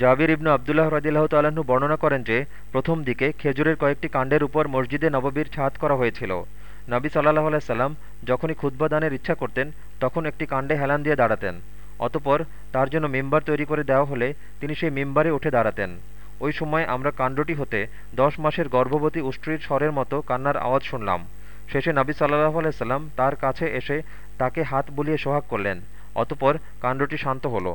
জাবির ইবনু আবদুল্লাহ রদিল্লাহ তাল্লাহ্ন বর্ণনা করেন যে, প্রথম দিকে খেজুরের কয়েকটি কাণ্ডের উপর মসজিদে নববীর ছাদ করা হয়েছিল। নবী সাল্লাহ আলাইসাল্লাম যখনই খুদ্া দানের ইচ্ছা করতেন, তখন একটি কাণ্ডে হেলান দিয়ে দাঁড়াতেন। অতপর তার জন্য মেম্বার তৈরি করে দেওয়া হলে তিনি সেই মেম্বারে উঠে দাঁড়াতেন। ওই সময় আমরা কাণ্ডটি হতে দশ মাসের গর্ভবতী উষ্ট্রির স্বরের মতো কান্নার আওয়াজ শুনলাম। শেষে নবী সাল্লাহ আলাইসাল্লাম তার কাছে এসে তাকে হাত বুলিয়ে সোহাগ করলেন। অতপর কাণ্ডটি শান্ত হলো।